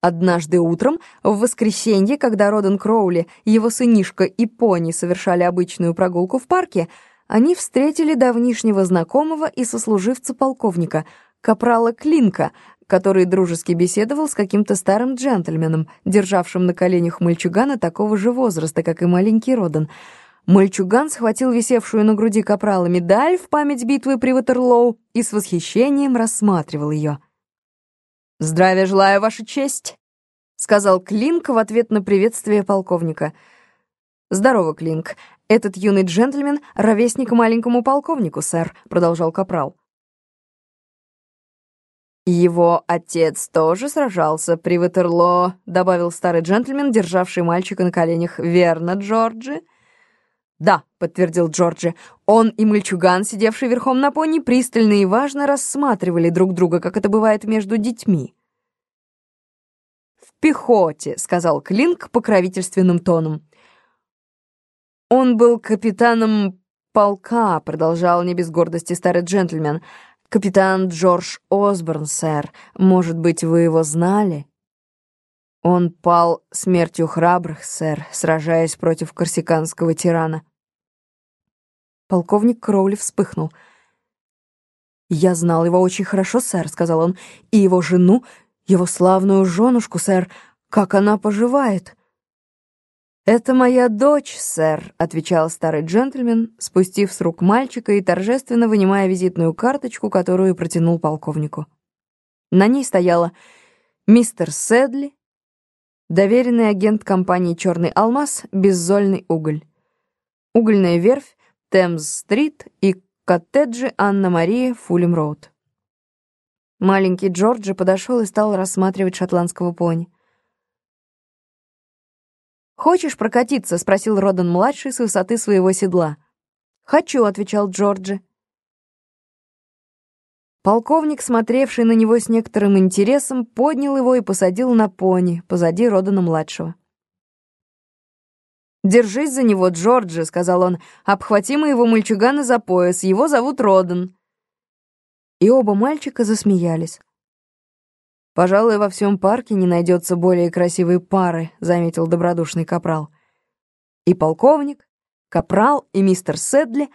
Однажды утром, в воскресенье, когда Роден Кроули, его сынишка и пони совершали обычную прогулку в парке, они встретили давнишнего знакомого и сослуживца полковника, капрала Клинка, который дружески беседовал с каким-то старым джентльменом, державшим на коленях мальчугана такого же возраста, как и маленький Роден. Мальчуган схватил висевшую на груди капрала медаль в память битвы при Ватерлоу и с восхищением рассматривал ее. «Здравия желаю, Ваша честь», — сказал Клинк в ответ на приветствие полковника. «Здорово, Клинк. Этот юный джентльмен — ровесник маленькому полковнику, сэр», — продолжал Капрал. «Его отец тоже сражался при Ватерлоо», — добавил старый джентльмен, державший мальчика на коленях. «Верно, Джорджи?» «Да», — подтвердил Джорджи. Он и мальчуган, сидевший верхом на пони, пристально и важно рассматривали друг друга, как это бывает между детьми. «В пехоте», — сказал Клинк покровительственным тоном. «Он был капитаном полка», — продолжал не без гордости старый джентльмен. «Капитан Джордж Осборн, сэр. Может быть, вы его знали?» Он пал смертью храбрых, сэр, сражаясь против корсиканского тирана. Полковник Кроули вспыхнул. «Я знал его очень хорошо, сэр», — сказал он, — «и его жену, его славную женушку, сэр, как она поживает». «Это моя дочь, сэр», — отвечал старый джентльмен, спустив с рук мальчика и торжественно вынимая визитную карточку, которую протянул полковнику. На ней стояла «Мистер Седли, доверенный агент компании «Черный алмаз», «Беззольный уголь», угольная верфь, Темз-стрит и коттеджи Анна-Мария, Фулем-роуд. Маленький Джорджи подошел и стал рассматривать шотландского пони. «Хочешь прокатиться?» — спросил Родан-младший с высоты своего седла. «Хочу», — отвечал Джорджи. Полковник, смотревший на него с некоторым интересом, поднял его и посадил на пони позади Родана-младшего. «Держись за него, Джорджи», — сказал он. «Обхвати моего мальчугана за пояс. Его зовут Родан». И оба мальчика засмеялись. «Пожалуй, во всем парке не найдется более красивой пары», — заметил добродушный капрал. И полковник, капрал и мистер Седли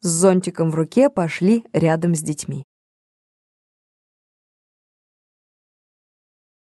с зонтиком в руке пошли рядом с детьми.